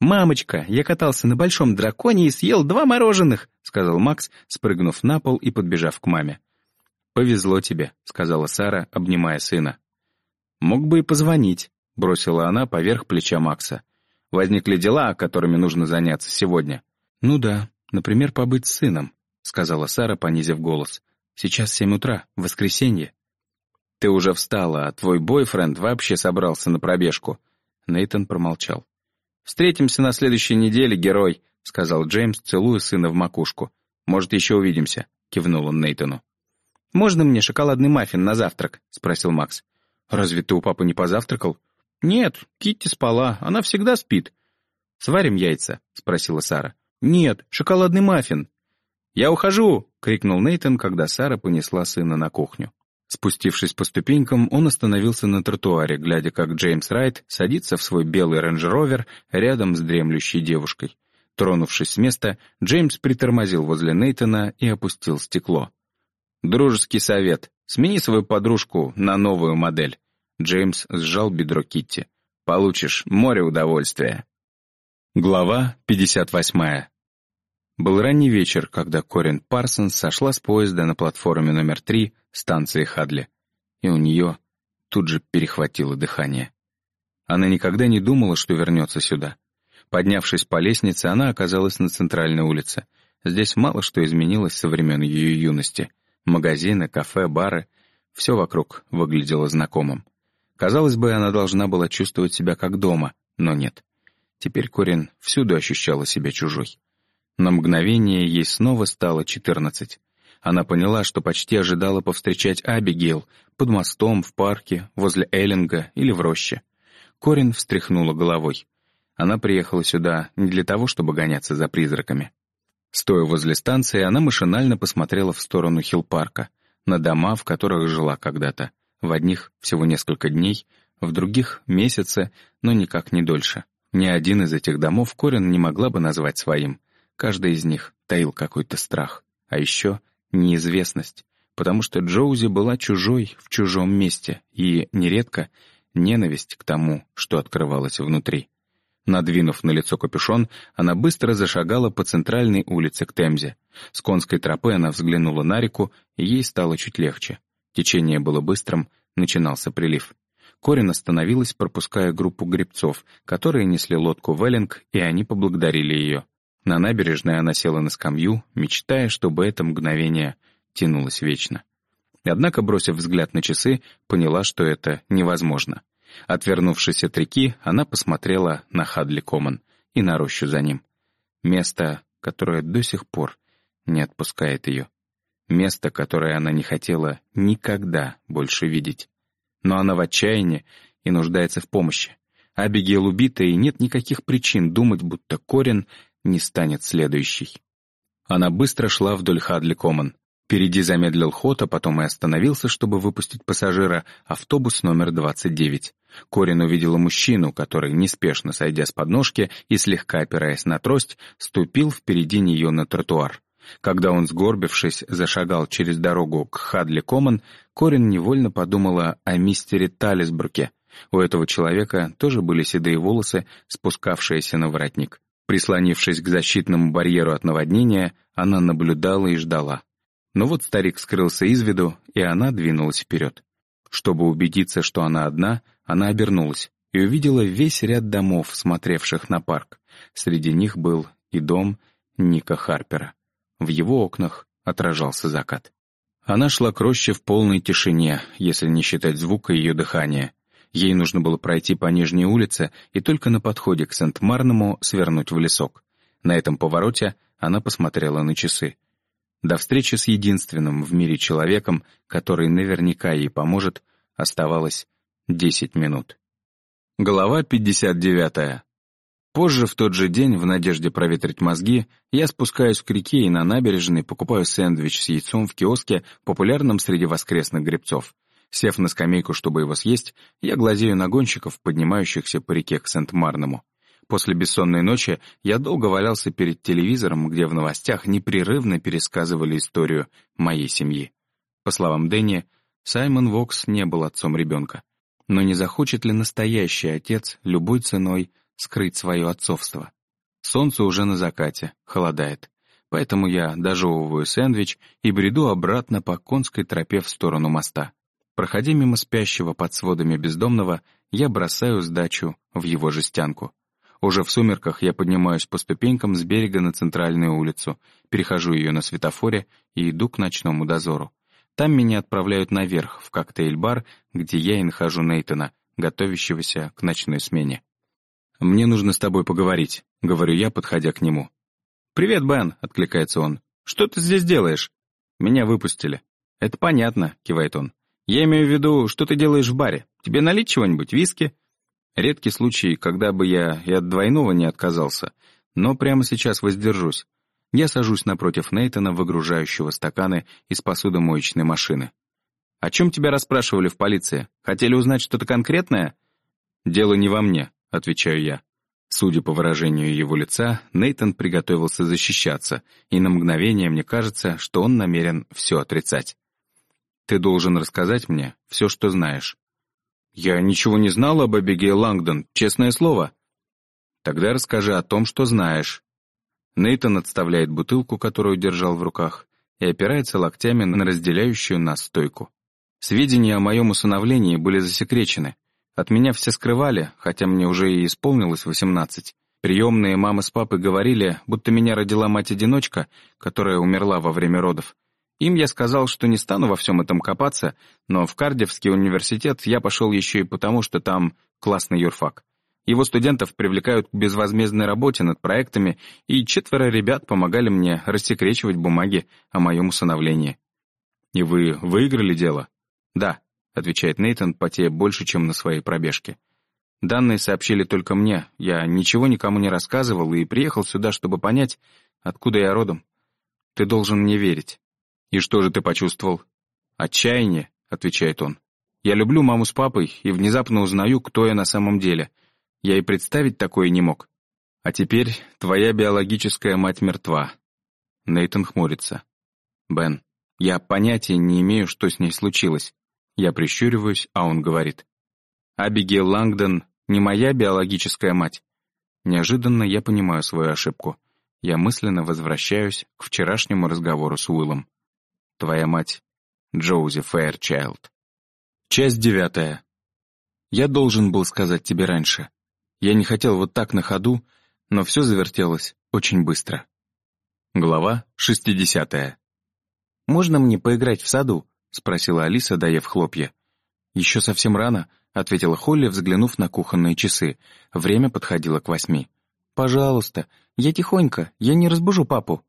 «Мамочка, я катался на большом драконе и съел два мороженых», — сказал Макс, спрыгнув на пол и подбежав к маме. «Повезло тебе», — сказала Сара, обнимая сына. «Мог бы и позвонить», — бросила она поверх плеча Макса. «Возникли дела, которыми нужно заняться сегодня». «Ну да, например, побыть с сыном», — сказала Сара, понизив голос. «Сейчас семь утра, воскресенье». «Ты уже встала, а твой бойфренд вообще собрался на пробежку». Нейтан промолчал. «Встретимся на следующей неделе, герой», — сказал Джеймс, целуя сына в макушку. «Может, еще увидимся», — кивнул он Нейтану. «Можно мне шоколадный маффин на завтрак?» — спросил Макс. «Разве ты у папы не позавтракал?» «Нет, Китти спала, она всегда спит». «Сварим яйца?» — спросила Сара. «Нет, шоколадный маффин». «Я ухожу!» — крикнул Нейтан, когда Сара понесла сына на кухню. Спустившись по ступенькам, он остановился на тротуаре, глядя, как Джеймс Райт садится в свой белый рейндж-ровер рядом с дремлющей девушкой. Тронувшись с места, Джеймс притормозил возле Нейтана и опустил стекло. «Дружеский совет. Смени свою подружку на новую модель». Джеймс сжал бедро Китти. «Получишь море удовольствия». Глава 58. Был ранний вечер, когда Корин Парсонс сошла с поезда на платформе номер три станции Хадли, и у нее тут же перехватило дыхание. Она никогда не думала, что вернется сюда. Поднявшись по лестнице, она оказалась на центральной улице. Здесь мало что изменилось со времен ее юности. Магазины, кафе, бары — все вокруг выглядело знакомым. Казалось бы, она должна была чувствовать себя как дома, но нет. Теперь Корин всюду ощущала себя чужой. На мгновение ей снова стало четырнадцать. Она поняла, что почти ожидала повстречать Абигейл под мостом, в парке, возле Эллинга или в роще. Корин встряхнула головой. Она приехала сюда не для того, чтобы гоняться за призраками. Стоя возле станции, она машинально посмотрела в сторону Хилл-парка, на дома, в которых жила когда-то. В одних всего несколько дней, в других — месяцы, но никак не дольше. Ни один из этих домов Корин не могла бы назвать своим. Каждый из них таил какой-то страх. А еще неизвестность, потому что Джоузи была чужой в чужом месте и, нередко, ненависть к тому, что открывалось внутри. Надвинув на лицо капюшон, она быстро зашагала по центральной улице к Темзе. С конской тропы она взглянула на реку, и ей стало чуть легче. Течение было быстрым, начинался прилив. Корин остановилась, пропуская группу гребцов, которые несли лодку в Эллинг, и они поблагодарили ее. На набережной она села на скамью, мечтая, чтобы это мгновение тянулось вечно. Однако, бросив взгляд на часы, поняла, что это невозможно. Отвернувшись от реки, она посмотрела на Хадли Коман и на рощу за ним. Место, которое до сих пор не отпускает ее. Место, которое она не хотела никогда больше видеть. Но она в отчаянии и нуждается в помощи. Абигейл убита, и нет никаких причин думать, будто Корин не станет следующей. Она быстро шла вдоль Хадли Коман. Впереди замедлил ход, а потом и остановился, чтобы выпустить пассажира, автобус номер 29. Корин увидела мужчину, который, неспешно сойдя с подножки и слегка опираясь на трость, ступил впереди нее на тротуар. Когда он, сгорбившись, зашагал через дорогу к Хадли Коман, Корин невольно подумала о мистере Талисбруке. У этого человека тоже были седые волосы, спускавшиеся на воротник. Прислонившись к защитному барьеру от наводнения, она наблюдала и ждала. Но вот старик скрылся из виду, и она двинулась вперед. Чтобы убедиться, что она одна, она обернулась и увидела весь ряд домов, смотревших на парк. Среди них был и дом Ника Харпера. В его окнах отражался закат. Она шла к роще в полной тишине, если не считать звука ее дыхания, Ей нужно было пройти по нижней улице и только на подходе к Сент-Марному свернуть в лесок. На этом повороте она посмотрела на часы. До встречи с единственным в мире человеком, который наверняка ей поможет, оставалось 10 минут. Глава 59. Позже, в тот же день, в надежде проветрить мозги, я спускаюсь к реке и на набережной покупаю сэндвич с яйцом в киоске, популярном среди воскресных гребцов. Сев на скамейку, чтобы его съесть, я глазею на гонщиков, поднимающихся по реке к Сент-Марному. После бессонной ночи я долго валялся перед телевизором, где в новостях непрерывно пересказывали историю моей семьи. По словам Дэнни, Саймон Вокс не был отцом ребенка. Но не захочет ли настоящий отец любой ценой скрыть свое отцовство. Солнце уже на закате, холодает. Поэтому я дожевываю сэндвич и бреду обратно по конской тропе в сторону моста. Проходя мимо спящего под сводами бездомного, я бросаю сдачу в его жестянку. Уже в сумерках я поднимаюсь по ступенькам с берега на центральную улицу, перехожу ее на светофоре и иду к ночному дозору. Там меня отправляют наверх, в коктейль-бар, где я и нахожу Нейтона, готовящегося к ночной смене. «Мне нужно с тобой поговорить», — говорю я, подходя к нему. «Привет, Бен», — откликается он. «Что ты здесь делаешь?» «Меня выпустили». «Это понятно», — кивает он. «Я имею в виду, что ты делаешь в баре? Тебе налить чего-нибудь, виски?» Редкий случай, когда бы я и от двойного не отказался, но прямо сейчас воздержусь. Я сажусь напротив Нейтона, выгружающего стаканы из посудомоечной машины. «О чем тебя расспрашивали в полиции? Хотели узнать что-то конкретное?» «Дело не во мне», — отвечаю я. Судя по выражению его лица, Нейтон приготовился защищаться, и на мгновение мне кажется, что он намерен все отрицать. «Ты должен рассказать мне все, что знаешь». «Я ничего не знал об Абигейл Лангдон, честное слово». «Тогда расскажи о том, что знаешь». Нейтон отставляет бутылку, которую держал в руках, и опирается локтями на разделяющую нас стойку. Сведения о моем усыновлении были засекречены. От меня все скрывали, хотя мне уже и исполнилось восемнадцать. Приемные мамы с папой говорили, будто меня родила мать-одиночка, которая умерла во время родов. Им я сказал, что не стану во всем этом копаться, но в Кардевский университет я пошел еще и потому, что там классный юрфак. Его студентов привлекают к безвозмездной работе над проектами, и четверо ребят помогали мне рассекречивать бумаги о моем усыновлении. «И вы выиграли дело?» «Да», — отвечает Нейтан, потея больше, чем на своей пробежке. «Данные сообщили только мне. Я ничего никому не рассказывал и приехал сюда, чтобы понять, откуда я родом. Ты должен мне верить». «И что же ты почувствовал?» «Отчаяние», — отвечает он. «Я люблю маму с папой и внезапно узнаю, кто я на самом деле. Я и представить такое не мог. А теперь твоя биологическая мать мертва». Нейтан хмурится. «Бен, я понятия не имею, что с ней случилось. Я прищуриваюсь, а он говорит. «Абигейл Лангдон не моя биологическая мать». Неожиданно я понимаю свою ошибку. Я мысленно возвращаюсь к вчерашнему разговору с Уиллом. Твоя мать — Джоузи Фэйрчайлд. Часть девятая. Я должен был сказать тебе раньше. Я не хотел вот так на ходу, но все завертелось очень быстро. Глава шестидесятая. «Можно мне поиграть в саду?» — спросила Алиса, доев хлопья. «Еще совсем рано», — ответила Холли, взглянув на кухонные часы. Время подходило к восьми. «Пожалуйста, я тихонько, я не разбужу папу».